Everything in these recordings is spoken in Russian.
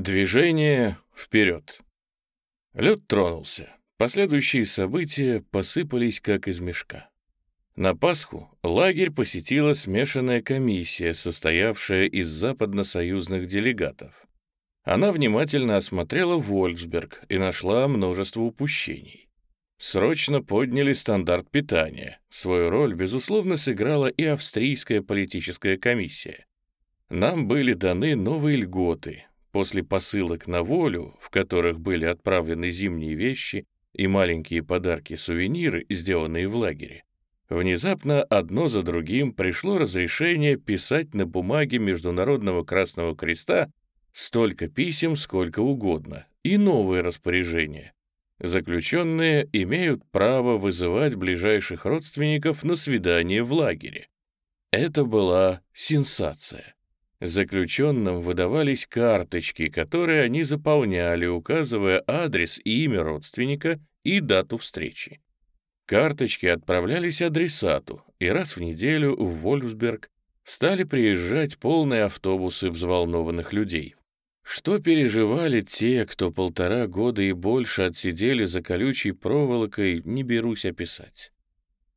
Движение вперед. Лед тронулся. Последующие события посыпались как из мешка. На Пасху лагерь посетила смешанная комиссия, состоявшая из западносоюзных делегатов. Она внимательно осмотрела Вольфсберг и нашла множество упущений. Срочно подняли стандарт питания. Свою роль, безусловно, сыграла и австрийская политическая комиссия. Нам были даны новые льготы, После посылок на волю, в которых были отправлены зимние вещи и маленькие подарки-сувениры, сделанные в лагере, внезапно одно за другим пришло разрешение писать на бумаге Международного Красного Креста столько писем, сколько угодно, и новые распоряжения. Заключенные имеют право вызывать ближайших родственников на свидание в лагере. Это была сенсация. Заключенным выдавались карточки, которые они заполняли, указывая адрес и имя родственника и дату встречи. Карточки отправлялись адресату, и раз в неделю в Вольфсберг стали приезжать полные автобусы взволнованных людей. Что переживали те, кто полтора года и больше отсидели за колючей проволокой, не берусь описать.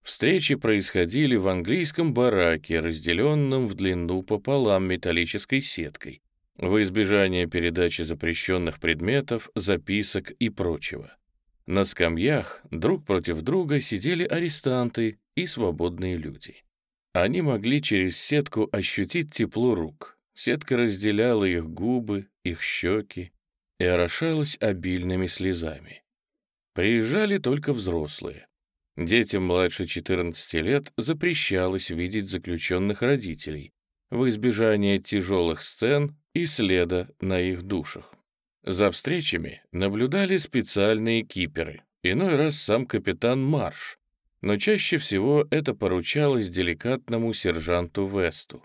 Встречи происходили в английском бараке, разделенном в длину пополам металлической сеткой, во избежание передачи запрещенных предметов, записок и прочего. На скамьях друг против друга сидели арестанты и свободные люди. Они могли через сетку ощутить тепло рук. Сетка разделяла их губы, их щеки и орошалась обильными слезами. Приезжали только взрослые. Детям младше 14 лет запрещалось видеть заключенных родителей в избежание тяжелых сцен и следа на их душах. За встречами наблюдали специальные киперы, иной раз сам капитан Марш, но чаще всего это поручалось деликатному сержанту Весту.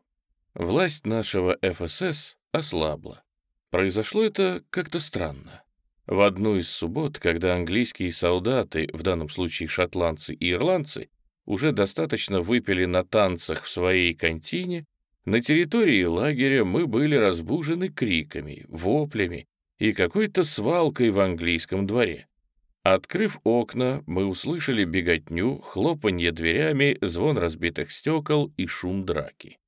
Власть нашего ФСС ослабла. Произошло это как-то странно. В одну из суббот, когда английские солдаты, в данном случае шотландцы и ирландцы, уже достаточно выпили на танцах в своей контине, на территории лагеря мы были разбужены криками, воплями и какой-то свалкой в английском дворе. Открыв окна, мы услышали беготню, хлопанье дверями, звон разбитых стекол и шум драки.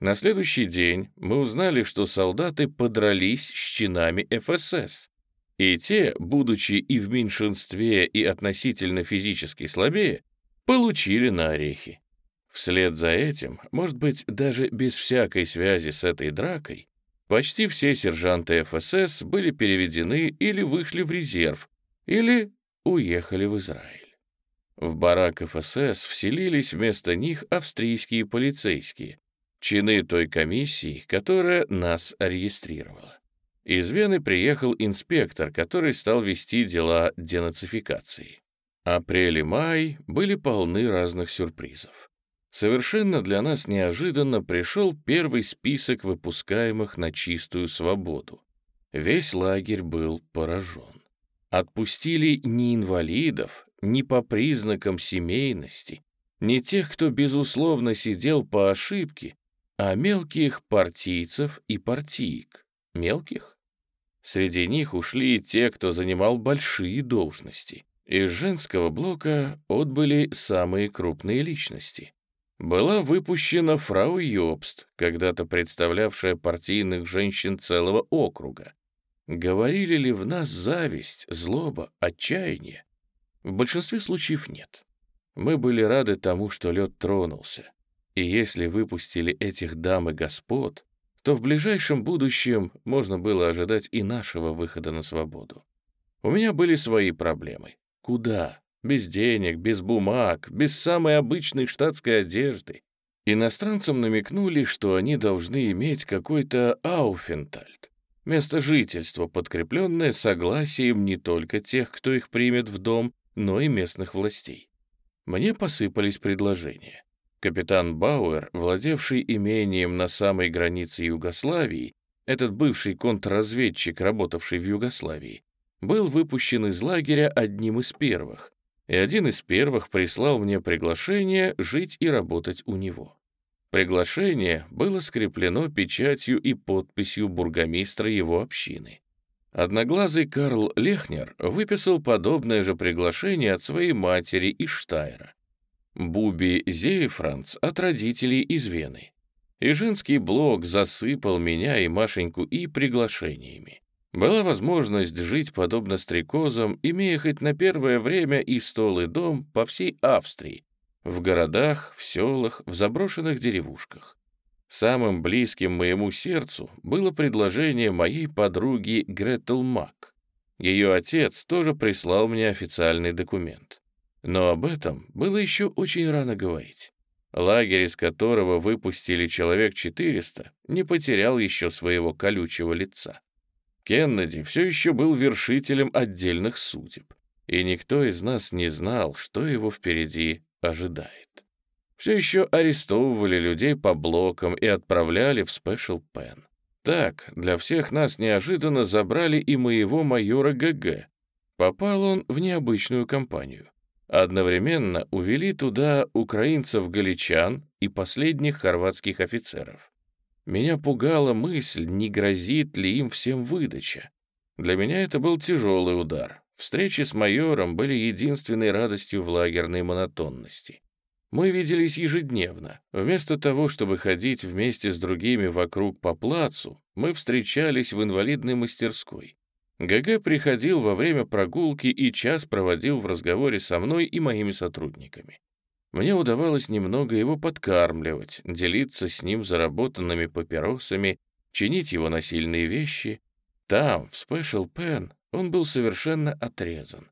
На следующий день мы узнали, что солдаты подрались с чинами ФСС, и те, будучи и в меньшинстве, и относительно физически слабее, получили на орехи. Вслед за этим, может быть, даже без всякой связи с этой дракой, почти все сержанты ФСС были переведены или вышли в резерв, или уехали в Израиль. В барак ФСС вселились вместо них австрийские полицейские, чины той комиссии, которая нас регистрировала. Из Вены приехал инспектор, который стал вести дела денацификации. Апрель и май были полны разных сюрпризов. Совершенно для нас неожиданно пришел первый список выпускаемых на чистую свободу. Весь лагерь был поражен. Отпустили не инвалидов, не по признакам семейности, не тех, кто, безусловно, сидел по ошибке, а мелких партийцев и партиек. Мелких? Среди них ушли те, кто занимал большие должности. Из женского блока отбыли самые крупные личности. Была выпущена фрау Йобст, когда-то представлявшая партийных женщин целого округа. Говорили ли в нас зависть, злоба, отчаяние? В большинстве случаев нет. Мы были рады тому, что лед тронулся. И если выпустили этих дам и господ, то в ближайшем будущем можно было ожидать и нашего выхода на свободу. У меня были свои проблемы. Куда? Без денег, без бумаг, без самой обычной штатской одежды. Иностранцам намекнули, что они должны иметь какой-то ауфентальт, место жительства, подкрепленное согласием не только тех, кто их примет в дом, но и местных властей. Мне посыпались предложения. Капитан Бауэр, владевший имением на самой границе Югославии, этот бывший контрразведчик, работавший в Югославии, был выпущен из лагеря одним из первых, и один из первых прислал мне приглашение жить и работать у него. Приглашение было скреплено печатью и подписью бургомистра его общины. Одноглазый Карл Лехнер выписал подобное же приглашение от своей матери из Штайра. Буби Зеефранц от родителей из Вены. И женский блок засыпал меня и Машеньку и приглашениями. Была возможность жить подобно стрекозам, имея хоть на первое время и стол, и дом по всей Австрии, в городах, в селах, в заброшенных деревушках. Самым близким моему сердцу было предложение моей подруги Гретел Мак. Ее отец тоже прислал мне официальный документ. Но об этом было еще очень рано говорить. Лагерь, из которого выпустили человек 400, не потерял еще своего колючего лица. Кеннеди все еще был вершителем отдельных судеб, и никто из нас не знал, что его впереди ожидает. Все еще арестовывали людей по блокам и отправляли в Спешл Пен. Так, для всех нас неожиданно забрали и моего майора ГГ. Попал он в необычную компанию. Одновременно увели туда украинцев-галичан и последних хорватских офицеров. Меня пугала мысль, не грозит ли им всем выдача. Для меня это был тяжелый удар. Встречи с майором были единственной радостью в лагерной монотонности. Мы виделись ежедневно. Вместо того, чтобы ходить вместе с другими вокруг по плацу, мы встречались в инвалидной мастерской. ГГ приходил во время прогулки и час проводил в разговоре со мной и моими сотрудниками. Мне удавалось немного его подкармливать, делиться с ним заработанными папиросами, чинить его насильные вещи. Там, в Special Pen, он был совершенно отрезан.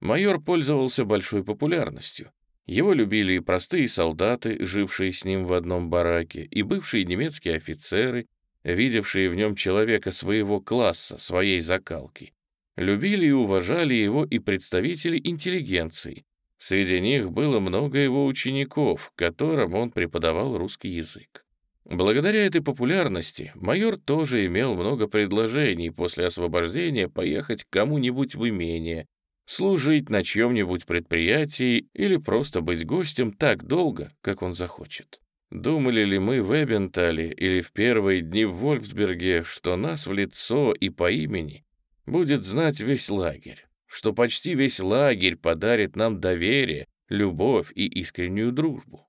Майор пользовался большой популярностью. Его любили и простые солдаты, жившие с ним в одном бараке, и бывшие немецкие офицеры, видевшие в нем человека своего класса, своей закалки. Любили и уважали его и представители интеллигенции. Среди них было много его учеников, которым он преподавал русский язык. Благодаря этой популярности майор тоже имел много предложений после освобождения поехать к кому-нибудь в имение, служить на чьем-нибудь предприятии или просто быть гостем так долго, как он захочет. Думали ли мы в Эбентале или в первые дни в Вольфсберге, что нас в лицо и по имени будет знать весь лагерь, что почти весь лагерь подарит нам доверие, любовь и искреннюю дружбу?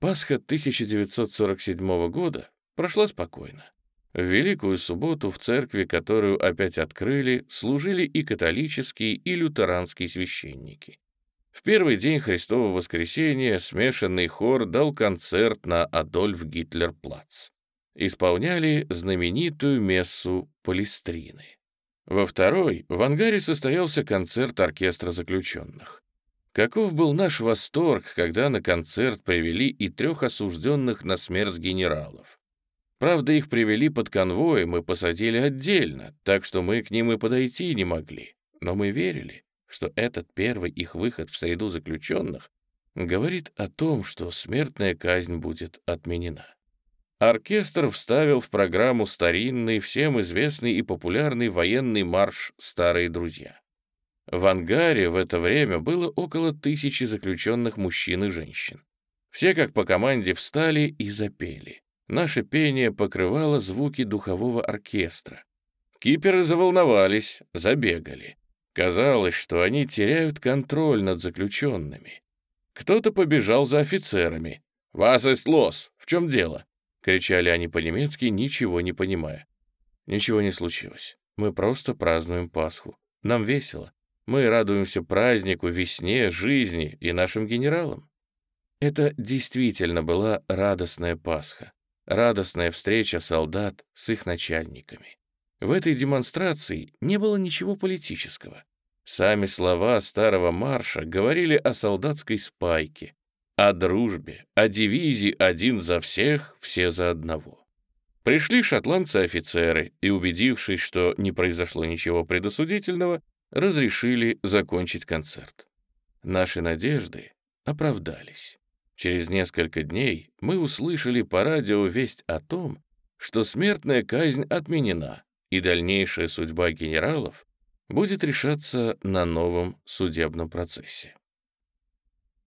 Пасха 1947 года прошла спокойно. В Великую Субботу в церкви, которую опять открыли, служили и католические, и лютеранские священники. В первый день Христового воскресения смешанный хор дал концерт на Адольф Гитлер-Плац. Исполняли знаменитую мессу Палестрины. Во второй в ангаре состоялся концерт оркестра заключенных. Каков был наш восторг, когда на концерт привели и трех осужденных на смерть генералов. Правда, их привели под конвоем и посадили отдельно, так что мы к ним и подойти не могли. Но мы верили, что этот первый их выход в среду заключенных говорит о том, что смертная казнь будет отменена. Оркестр вставил в программу старинный, всем известный и популярный военный марш «Старые друзья». В ангаре в это время было около тысячи заключенных мужчин и женщин. Все как по команде встали и запели. Наше пение покрывало звуки духового оркестра. Киперы заволновались, забегали. Казалось, что они теряют контроль над заключенными. Кто-то побежал за офицерами. «Вас есть лос! В чем дело?» — кричали они по-немецки, ничего не понимая. Ничего не случилось. Мы просто празднуем Пасху. Нам весело. Мы радуемся празднику, весне, жизни и нашим генералам. Это действительно была радостная Пасха, радостная встреча солдат с их начальниками. В этой демонстрации не было ничего политического. Сами слова старого марша говорили о солдатской спайке, о дружбе, о дивизии «один за всех, все за одного». Пришли шотландцы-офицеры и, убедившись, что не произошло ничего предосудительного, разрешили закончить концерт. Наши надежды оправдались. Через несколько дней мы услышали по радио весть о том, что смертная казнь отменена, и дальнейшая судьба генералов будет решаться на новом судебном процессе.